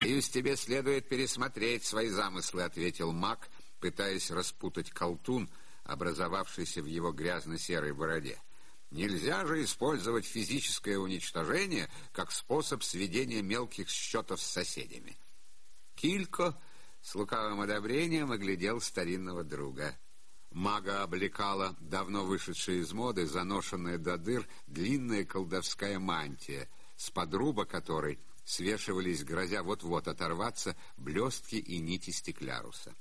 «Боюсь, тебе следует пересмотреть свои замыслы», — ответил маг, пытаясь распутать колтун, образовавшийся в его грязно-серой бороде. Нельзя же использовать физическое уничтожение как способ сведения мелких счетов с соседями. Килько с лукавым одобрением оглядел старинного друга. Мага облекала давно вышедшая из моды, заношенная до дыр, длинная колдовская мантия, с подруба которой свешивались, грозя вот-вот оторваться, блестки и нити стекляруса.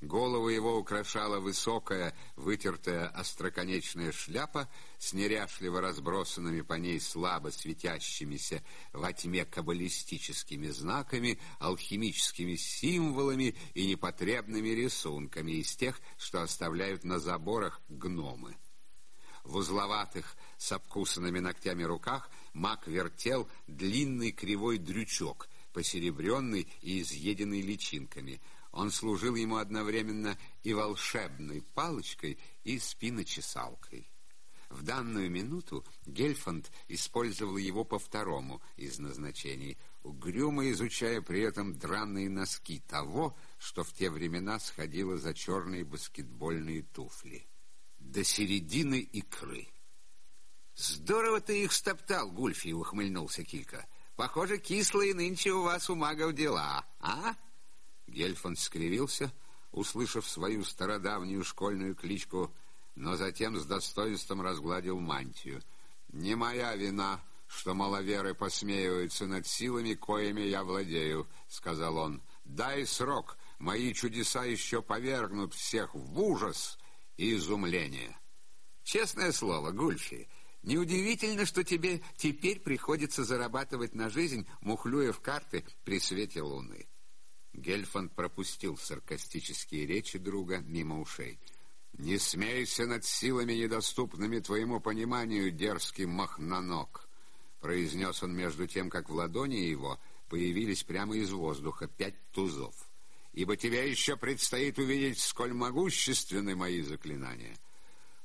Голову его украшала высокая, вытертая остроконечная шляпа с неряшливо разбросанными по ней слабо светящимися во тьме каббалистическими знаками, алхимическими символами и непотребными рисунками из тех, что оставляют на заборах гномы. В узловатых, с обкусанными ногтями руках маг вертел длинный кривой дрючок, посеребренный и изъеденный личинками — он служил ему одновременно и волшебной палочкой, и спиночесалкой. В данную минуту Гельфанд использовал его по второму из назначений, угрюмо изучая при этом драные носки того, что в те времена сходило за черные баскетбольные туфли. До середины икры. «Здорово ты их стоптал, Гульфи!» — ухмыльнулся Килька. «Похоже, кислые нынче у вас у магов дела, а?» Гельфанд скривился, услышав свою стародавнюю школьную кличку, но затем с достоинством разгладил мантию. «Не моя вина, что маловеры посмеиваются над силами, коими я владею», — сказал он. «Дай срок, мои чудеса еще повергнут всех в ужас и изумление». «Честное слово, Гульфи, неудивительно, что тебе теперь приходится зарабатывать на жизнь, мухлюя в карты при свете луны». Гельфанд пропустил саркастические речи друга мимо ушей. «Не смейся над силами, недоступными твоему пониманию, дерзкий махноног!» произнес он между тем, как в ладони его появились прямо из воздуха пять тузов. «Ибо тебе еще предстоит увидеть, сколь могущественны мои заклинания.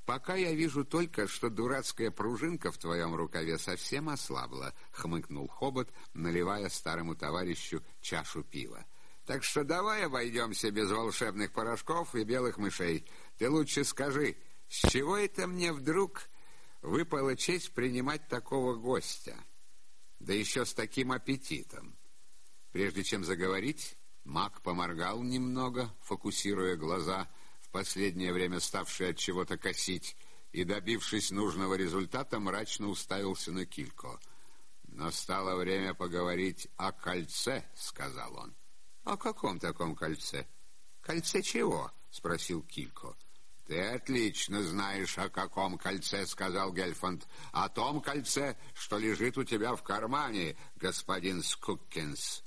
Пока я вижу только, что дурацкая пружинка в твоем рукаве совсем ослабла», — хмыкнул Хобот, наливая старому товарищу чашу пива. Так что давай обойдемся без волшебных порошков и белых мышей. Ты лучше скажи, с чего это мне вдруг выпала честь принимать такого гостя? Да еще с таким аппетитом. Прежде чем заговорить, маг поморгал немного, фокусируя глаза, в последнее время ставшие от чего-то косить, и, добившись нужного результата, мрачно уставился на Килько. «Настало время поговорить о кольце», — сказал он. «О каком таком кольце?» «Кольце чего?» — спросил Килько. «Ты отлично знаешь, о каком кольце», — сказал Гельфанд. «О том кольце, что лежит у тебя в кармане, господин Скуккинс».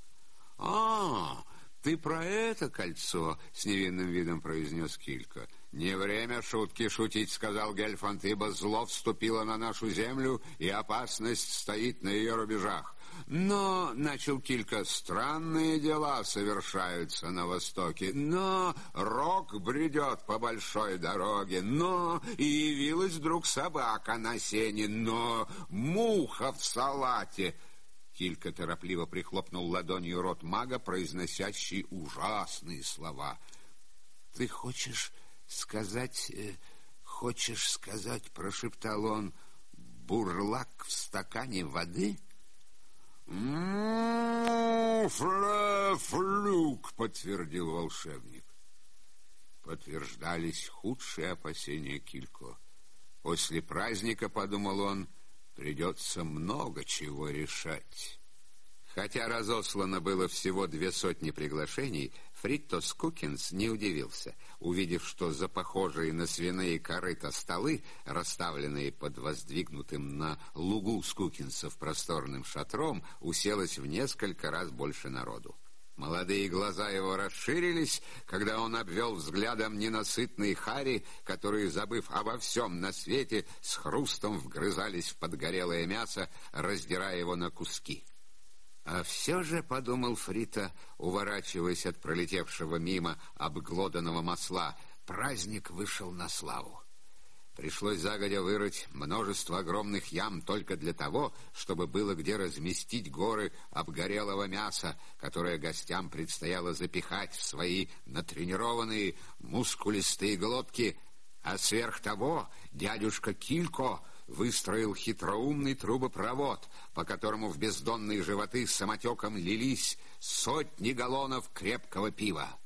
«А, ты про это кольцо?» — с невинным видом произнес Килько. «Не время шутки шутить», — сказал Гельфанд, «ибо зло вступило на нашу землю, и опасность стоит на ее рубежах. Но, — начал Килька, — странные дела совершаются на Востоке. Но рок бредет по большой дороге. Но и явилась вдруг собака на сене. Но муха в салате. Килька торопливо прихлопнул ладонью рот мага, произносящий ужасные слова. — Ты хочешь сказать... Э, хочешь сказать, — прошептал он, — бурлак в стакане воды? — «Флюк!» — подтвердил волшебник. Подтверждались худшие опасения Килько. После праздника, подумал он, придется много чего решать. Хотя разослано было всего две сотни приглашений, Фриттос Кукинс не удивился, увидев, что за похожие на свиные корыта столы, расставленные под воздвигнутым на лугу Скукинсов просторным шатром, уселось в несколько раз больше народу. Молодые глаза его расширились, когда он обвел взглядом ненасытные хари, которые, забыв обо всем на свете, с хрустом вгрызались в подгорелое мясо, раздирая его на куски. А все же, — подумал Фрита, уворачиваясь от пролетевшего мимо обглоданного масла, — праздник вышел на славу. Пришлось загодя вырыть множество огромных ям только для того, чтобы было где разместить горы обгорелого мяса, которое гостям предстояло запихать в свои натренированные мускулистые глотки. А сверх того дядюшка Килько выстроил хитроумный трубопровод, по которому в бездонные животы самотеком лились сотни галлонов крепкого пива.